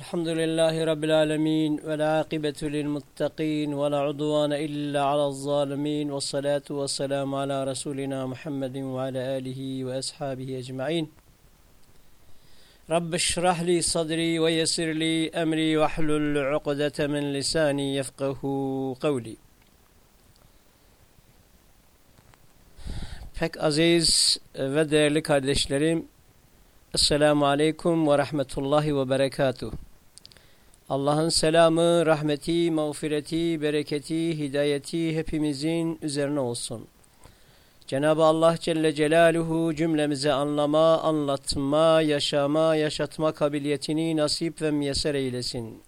الحمد لله رب العالمين والعاقبة للمتقين ولا عدوان إلا على الظالمين والصلاة والسلام على رسولنا محمد وعلى آله وأصحابه أجمعين. رب اشرح لي صدري ويسر لي أمري واحلل عقدة من لساني يفقه قولي. Pek aziz ve değerli kardeşlerim, Esselamu Aleyküm ve Rahmetullahi ve Berekatuh. Allah'ın selamı, rahmeti, mağfireti, bereketi, hidayeti hepimizin üzerine olsun. Cenab-ı Allah Celle Celaluhu cümlemize anlama, anlatma, yaşama, yaşatma kabiliyetini nasip ve müyesser eylesin.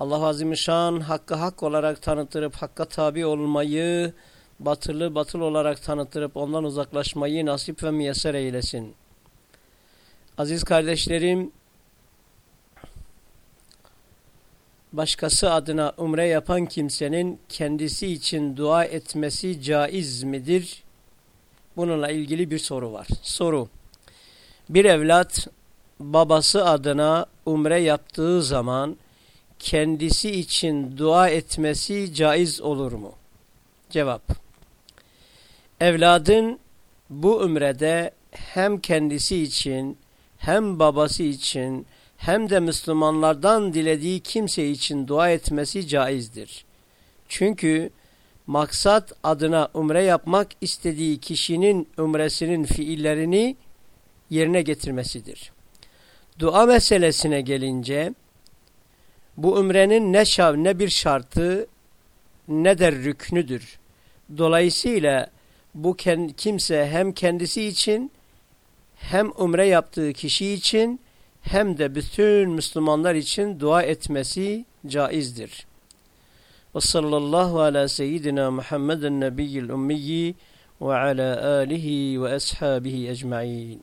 Allah Azimüşşan hakkı hak olarak tanıtırıp hakka tabi olmayı, batılı batıl olarak tanıtırıp ondan uzaklaşmayı nasip ve müyesser eylesin. Aziz kardeşlerim, başkası adına umre yapan kimsenin kendisi için dua etmesi caiz midir? Bununla ilgili bir soru var. Soru, bir evlat babası adına umre yaptığı zaman kendisi için dua etmesi caiz olur mu? Cevap, evladın bu umrede hem kendisi için hem babası için hem de Müslümanlardan dilediği kimse için dua etmesi caizdir. Çünkü maksat adına umre yapmak istediği kişinin umresinin fiillerini yerine getirmesidir. Dua meselesine gelince bu umrenin ne şav ne bir şartı ne de rüknüdür. Dolayısıyla bu kimse hem kendisi için hem umre yaptığı kişi için hem de bütün Müslümanlar için dua etmesi caizdir. Ve sallallahu ala seyyidina Muhammeden nebiyyil ummiyi ve ala alihi ve ashabihi ecma'in.